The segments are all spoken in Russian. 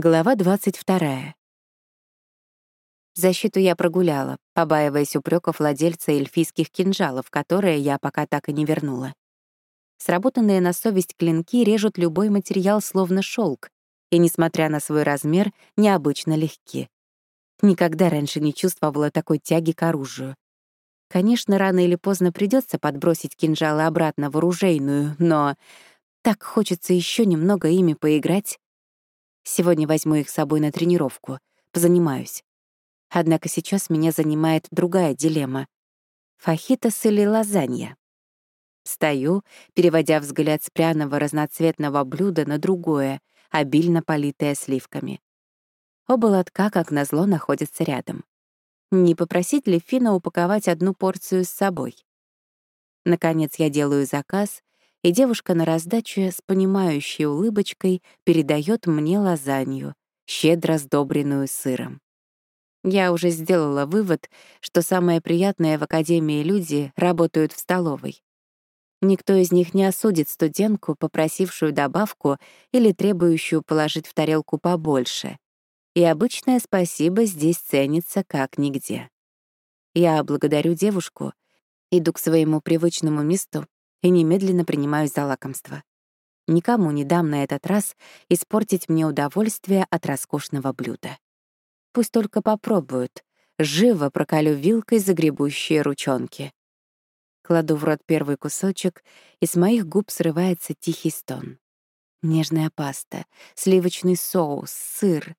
Глава 22. Защиту я прогуляла, побаиваясь упреков владельца эльфийских кинжалов, которые я пока так и не вернула. Сработанные на совесть клинки режут любой материал словно шелк, и, несмотря на свой размер, необычно легки. Никогда раньше не чувствовала такой тяги к оружию. Конечно, рано или поздно придется подбросить кинжалы обратно в оружейную, но так хочется еще немного ими поиграть. Сегодня возьму их с собой на тренировку, позанимаюсь. Однако сейчас меня занимает другая дилемма — фахитос или лазанья. Стою, переводя взгляд с пряного разноцветного блюда на другое, обильно политое сливками. Оба лотка, как назло, находятся рядом. Не попросить ли Фина упаковать одну порцию с собой? Наконец я делаю заказ и девушка на раздачу с понимающей улыбочкой передает мне лазанью, щедро сдобренную сыром. Я уже сделала вывод, что самое приятное в Академии люди работают в столовой. Никто из них не осудит студентку, попросившую добавку или требующую положить в тарелку побольше. И обычное спасибо здесь ценится как нигде. Я благодарю девушку, иду к своему привычному месту и немедленно принимаюсь за лакомство. Никому не дам на этот раз испортить мне удовольствие от роскошного блюда. Пусть только попробуют. Живо проколю вилкой загребущие ручонки. Кладу в рот первый кусочек, и с моих губ срывается тихий стон. Нежная паста, сливочный соус, сыр.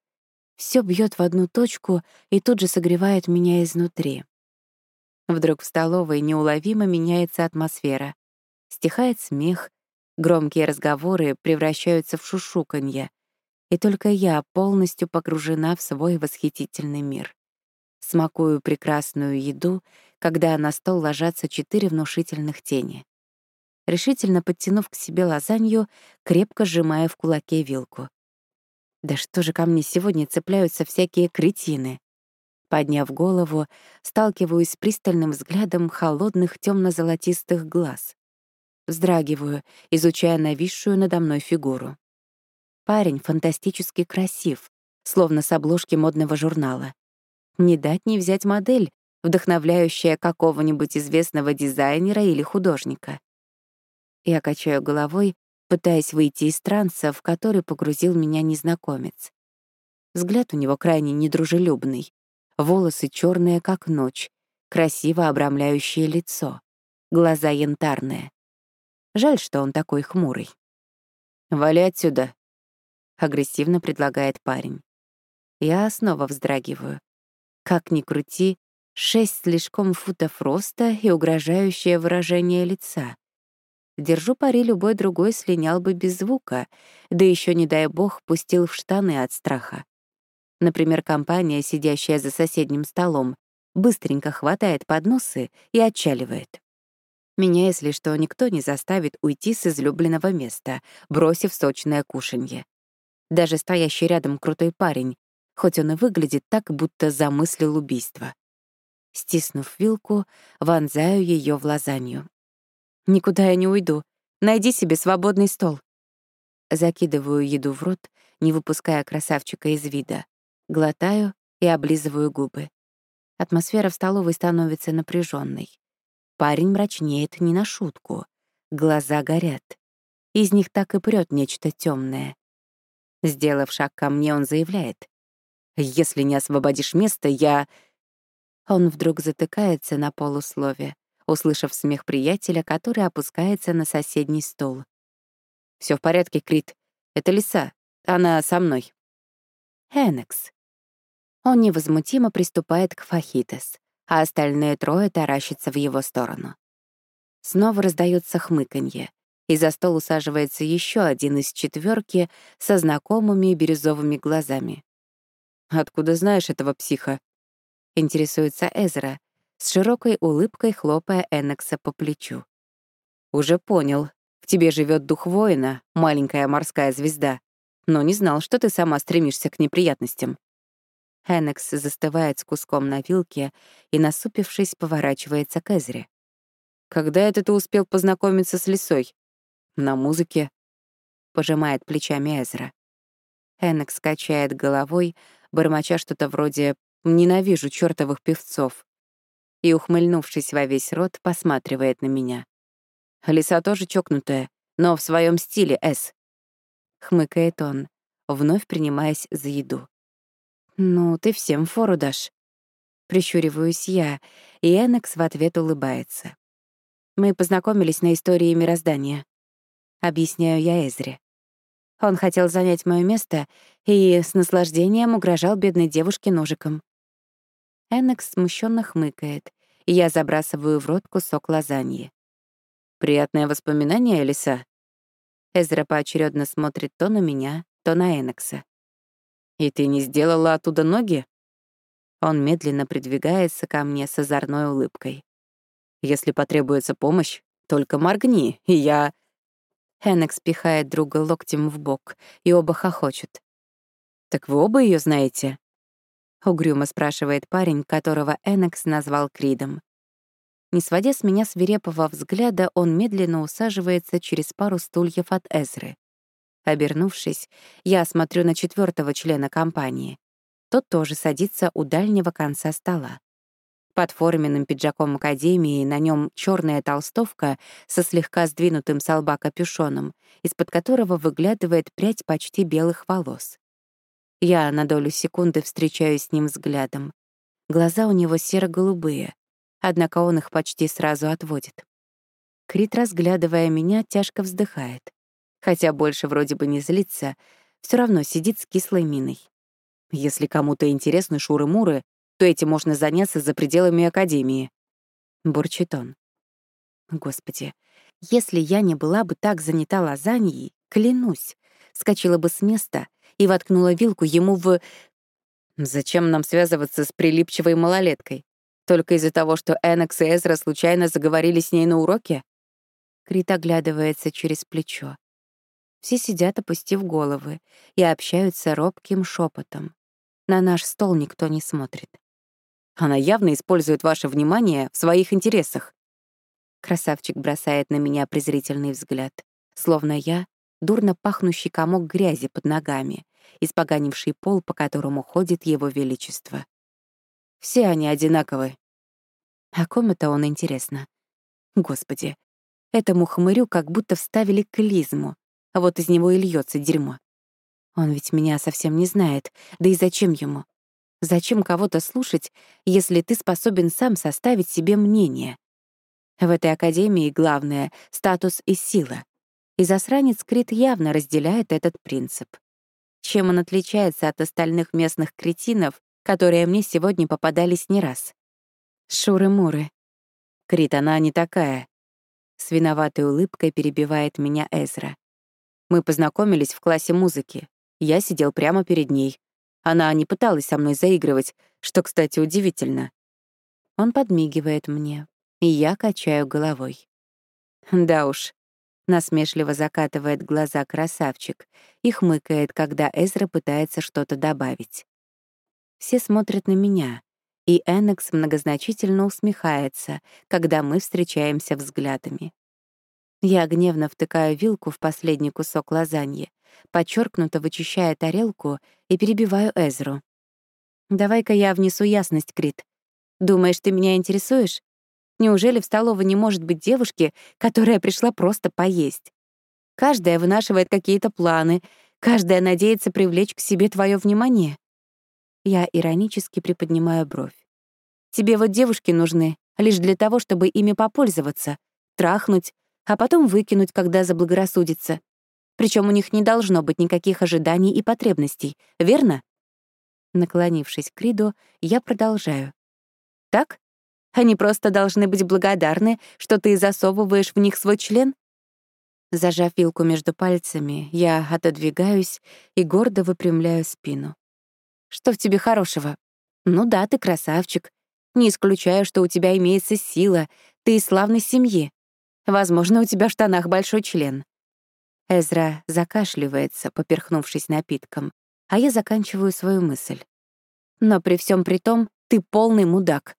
Все бьет в одну точку и тут же согревает меня изнутри. Вдруг в столовой неуловимо меняется атмосфера. Стихает смех, громкие разговоры превращаются в шушуканье, и только я полностью погружена в свой восхитительный мир. Смакую прекрасную еду, когда на стол ложатся четыре внушительных тени. Решительно подтянув к себе лазанью, крепко сжимая в кулаке вилку. Да что же ко мне сегодня цепляются всякие кретины? Подняв голову, сталкиваюсь с пристальным взглядом холодных темно золотистых глаз. Вздрагиваю, изучая нависшую надо мной фигуру. Парень фантастически красив, словно с обложки модного журнала. Не дать не взять модель, вдохновляющая какого-нибудь известного дизайнера или художника. Я качаю головой, пытаясь выйти из транса, в который погрузил меня незнакомец. Взгляд у него крайне недружелюбный. Волосы черные, как ночь, красиво обрамляющее лицо, глаза янтарные. Жаль, что он такой хмурый. «Вали отсюда», — агрессивно предлагает парень. Я снова вздрагиваю. Как ни крути, шесть слишком футов роста и угрожающее выражение лица. Держу пари, любой другой слинял бы без звука, да еще не дай бог, пустил в штаны от страха. Например, компания, сидящая за соседним столом, быстренько хватает подносы и отчаливает. Меня, если что, никто не заставит уйти с излюбленного места, бросив сочное кушанье. Даже стоящий рядом крутой парень, хоть он и выглядит так, будто замыслил убийство. Стиснув вилку, вонзаю ее в лазанью. «Никуда я не уйду. Найди себе свободный стол». Закидываю еду в рот, не выпуская красавчика из вида. Глотаю и облизываю губы. Атмосфера в столовой становится напряженной. Парень мрачнеет не на шутку. Глаза горят. Из них так и прёт нечто темное. Сделав шаг ко мне, он заявляет. «Если не освободишь место, я...» Он вдруг затыкается на полуслове, услышав смех приятеля, который опускается на соседний стол. Все в порядке, Крит. Это лиса. Она со мной». «Энекс». Он невозмутимо приступает к Фахитес а остальные трое таращатся в его сторону. Снова раздается хмыканье, и за стол усаживается еще один из четверки со знакомыми бирюзовыми глазами. «Откуда знаешь этого психа?» — интересуется Эзра, с широкой улыбкой хлопая Эннекса по плечу. «Уже понял. В тебе живет дух воина, маленькая морская звезда. Но не знал, что ты сама стремишься к неприятностям. Энекс застывает с куском на вилке и, насупившись, поворачивается к Эзре. «Когда это ты успел познакомиться с лисой?» «На музыке», — пожимает плечами Эзра. Эннекс качает головой, бормоча что-то вроде «ненавижу чертовых певцов», и, ухмыльнувшись во весь рот, посматривает на меня. Лиса тоже чокнутая, но в своем стиле, С. Хмыкает он, вновь принимаясь за еду. «Ну, ты всем фору дашь». Прищуриваюсь я, и Эннекс в ответ улыбается. Мы познакомились на истории мироздания. Объясняю я Эзре. Он хотел занять мое место и с наслаждением угрожал бедной девушке ножиком. Эннекс смущенно хмыкает, и я забрасываю в рот кусок лазаньи. «Приятное воспоминание, Элиса?» Эзра поочередно смотрит то на меня, то на Эннекса. «И ты не сделала оттуда ноги?» Он медленно придвигается ко мне с озорной улыбкой. «Если потребуется помощь, только моргни, и я...» Эннекс пихает друга локтем в бок, и оба хохочут. «Так вы оба ее знаете?» — угрюмо спрашивает парень, которого Эннекс назвал Кридом. Не сводя с меня свирепого взгляда, он медленно усаживается через пару стульев от Эзры. Обернувшись, я смотрю на четвертого члена компании. Тот тоже садится у дальнего конца стола. Под форменным пиджаком Академии на нем черная толстовка со слегка сдвинутым с лба капюшоном, из-под которого выглядывает прядь почти белых волос. Я на долю секунды встречаюсь с ним взглядом. Глаза у него серо-голубые, однако он их почти сразу отводит. Крит, разглядывая меня, тяжко вздыхает. Хотя больше вроде бы не злится, все равно сидит с кислой миной. Если кому-то интересны шуры-муры, то этим можно заняться за пределами Академии. Бурчит он. Господи, если я не была бы так занята лазаньей, клянусь, скочила бы с места и воткнула вилку ему в... Зачем нам связываться с прилипчивой малолеткой? Только из-за того, что Энакс и Эзра случайно заговорили с ней на уроке? Крит оглядывается через плечо. Все сидят, опустив головы, и общаются робким шепотом. На наш стол никто не смотрит. Она явно использует ваше внимание в своих интересах. Красавчик бросает на меня презрительный взгляд, словно я — дурно пахнущий комок грязи под ногами, испоганивший пол, по которому ходит его величество. Все они одинаковы. О ком это он, интересно? Господи, этому хмырю как будто вставили клизму, а вот из него и льется дерьмо. Он ведь меня совсем не знает, да и зачем ему? Зачем кого-то слушать, если ты способен сам составить себе мнение? В этой академии главное — статус и сила. И засранец Крит явно разделяет этот принцип. Чем он отличается от остальных местных кретинов, которые мне сегодня попадались не раз? Шуры-муры. Крит, она не такая. С виноватой улыбкой перебивает меня Эзра. Мы познакомились в классе музыки. Я сидел прямо перед ней, она не пыталась со мной заигрывать, что, кстати, удивительно. Он подмигивает мне, и я качаю головой. Да уж, насмешливо закатывает глаза красавчик и хмыкает, когда Эзра пытается что-то добавить. Все смотрят на меня, и Эннекс многозначительно усмехается, когда мы встречаемся взглядами. Я гневно втыкаю вилку в последний кусок лазаньи, подчеркнуто вычищая тарелку и перебиваю Эзру. «Давай-ка я внесу ясность, Крит. Думаешь, ты меня интересуешь? Неужели в столовой не может быть девушки, которая пришла просто поесть? Каждая вынашивает какие-то планы, каждая надеется привлечь к себе твое внимание». Я иронически приподнимаю бровь. «Тебе вот девушки нужны лишь для того, чтобы ими попользоваться, трахнуть, а потом выкинуть, когда заблагорассудится. Причем у них не должно быть никаких ожиданий и потребностей, верно? Наклонившись к Риду, я продолжаю. Так? Они просто должны быть благодарны, что ты засовываешь в них свой член? Зажав вилку между пальцами, я отодвигаюсь и гордо выпрямляю спину. Что в тебе хорошего? Ну да, ты красавчик. Не исключаю, что у тебя имеется сила, ты из славной семьи. Возможно, у тебя в штанах большой член. Эзра закашливается, поперхнувшись напитком, а я заканчиваю свою мысль. Но при всем при том, ты полный мудак.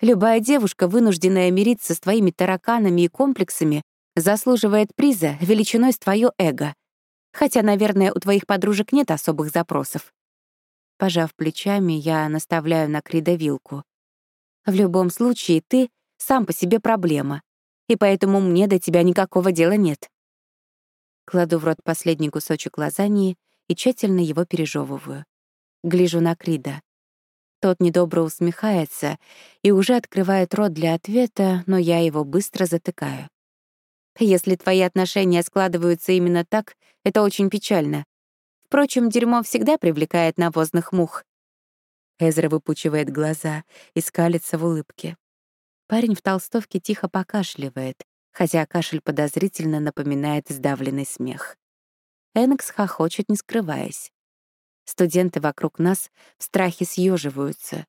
Любая девушка, вынужденная мириться с твоими тараканами и комплексами, заслуживает приза величиной с твое эго. Хотя, наверное, у твоих подружек нет особых запросов. Пожав плечами, я наставляю на Крида вилку. В любом случае, ты сам по себе проблема, и поэтому мне до тебя никакого дела нет. Кладу в рот последний кусочек лазаньи и тщательно его пережевываю. Гляжу на Крида. Тот недобро усмехается и уже открывает рот для ответа, но я его быстро затыкаю. Если твои отношения складываются именно так, это очень печально. Впрочем, дерьмо всегда привлекает навозных мух. Эзра выпучивает глаза и скалится в улыбке. Парень в толстовке тихо покашливает, хотя кашель подозрительно напоминает сдавленный смех. Энекс хохочет, не скрываясь. Студенты вокруг нас в страхе съеживаются.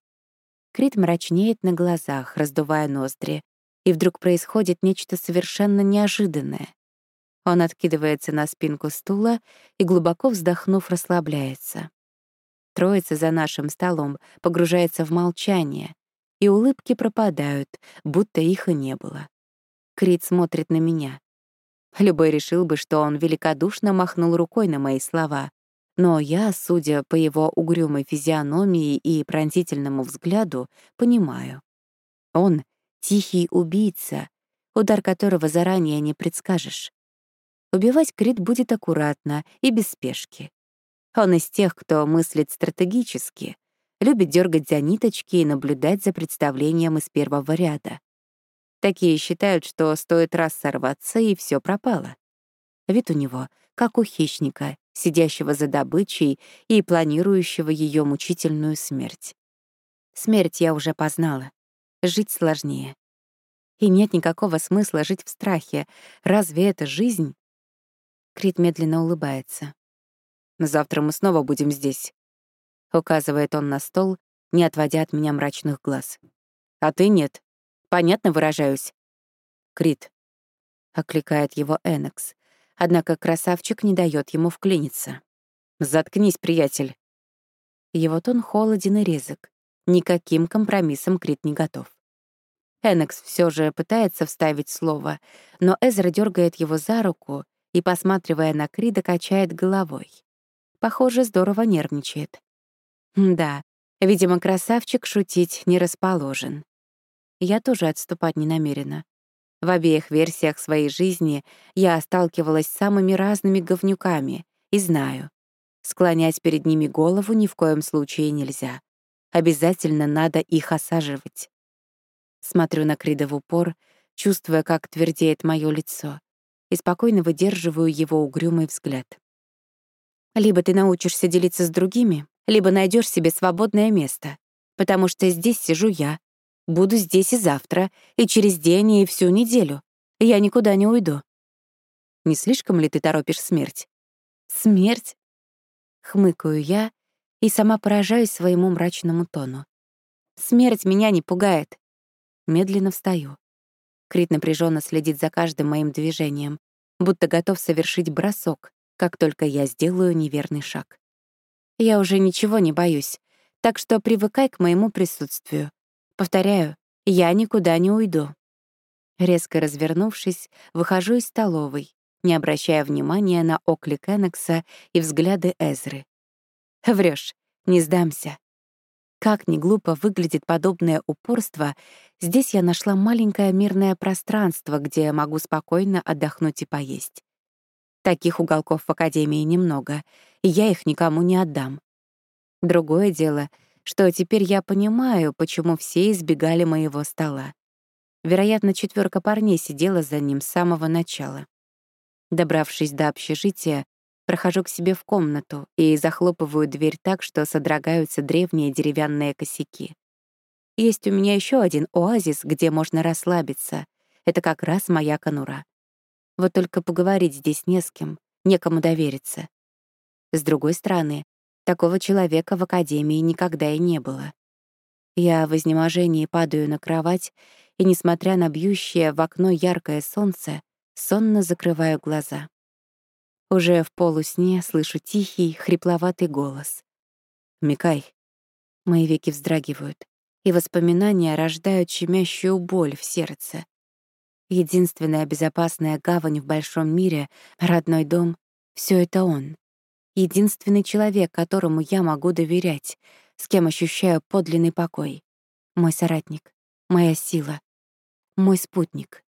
Крит мрачнеет на глазах, раздувая ноздри, и вдруг происходит нечто совершенно неожиданное. Он откидывается на спинку стула и, глубоко вздохнув, расслабляется. Троица за нашим столом погружается в молчание, и улыбки пропадают, будто их и не было. Крит смотрит на меня. Любой решил бы, что он великодушно махнул рукой на мои слова, но я, судя по его угрюмой физиономии и пронзительному взгляду, понимаю. Он — тихий убийца, удар которого заранее не предскажешь. Убивать Крит будет аккуратно и без спешки. Он из тех, кто мыслит стратегически, любит дергать за ниточки и наблюдать за представлением из первого ряда. Такие считают, что стоит раз сорваться, и все пропало. Вид у него, как у хищника, сидящего за добычей и планирующего ее мучительную смерть. Смерть я уже познала. Жить сложнее. И нет никакого смысла жить в страхе. Разве это жизнь? Крит медленно улыбается. «Завтра мы снова будем здесь», — указывает он на стол, не отводя от меня мрачных глаз. «А ты нет. Понятно выражаюсь?» «Крит», — окликает его Энекс, однако красавчик не дает ему вклиниться. «Заткнись, приятель». Его тон холоден и резок. Никаким компромиссом Крит не готов. Энекс все же пытается вставить слово, но Эзра дергает его за руку и, посматривая на Крида, качает головой. Похоже, здорово нервничает. Да, видимо, красавчик шутить не расположен. Я тоже отступать не намерена. В обеих версиях своей жизни я сталкивалась с самыми разными говнюками и знаю, склонять перед ними голову ни в коем случае нельзя. Обязательно надо их осаживать. Смотрю на Крида в упор, чувствуя, как твердеет мое лицо и спокойно выдерживаю его угрюмый взгляд. Либо ты научишься делиться с другими, либо найдешь себе свободное место, потому что здесь сижу я, буду здесь и завтра, и через день, и всю неделю. Я никуда не уйду. Не слишком ли ты торопишь смерть? Смерть? Хмыкаю я и сама поражаюсь своему мрачному тону. Смерть меня не пугает. Медленно встаю. Крит напряженно следит за каждым моим движением, будто готов совершить бросок, как только я сделаю неверный шаг. Я уже ничего не боюсь, так что привыкай к моему присутствию. Повторяю, я никуда не уйду. Резко развернувшись, выхожу из столовой, не обращая внимания на оклик Энекса и взгляды Эзры. Врешь, не сдамся. Как ни глупо выглядит подобное упорство, здесь я нашла маленькое мирное пространство, где могу спокойно отдохнуть и поесть. Таких уголков в Академии немного, и я их никому не отдам. Другое дело, что теперь я понимаю, почему все избегали моего стола. Вероятно, четверка парней сидела за ним с самого начала. Добравшись до общежития, Прохожу к себе в комнату и захлопываю дверь так, что содрогаются древние деревянные косяки. Есть у меня еще один оазис, где можно расслабиться. Это как раз моя конура. Вот только поговорить здесь не с кем, некому довериться. С другой стороны, такого человека в академии никогда и не было. Я в изнеможении падаю на кровать и, несмотря на бьющее в окно яркое солнце, сонно закрываю глаза. Уже в полусне слышу тихий, хрипловатый голос. «Микай». Мои веки вздрагивают, и воспоминания рождают щемящую боль в сердце. Единственная безопасная гавань в большом мире — родной дом Все это он. Единственный человек, которому я могу доверять, с кем ощущаю подлинный покой. Мой соратник, моя сила, мой спутник.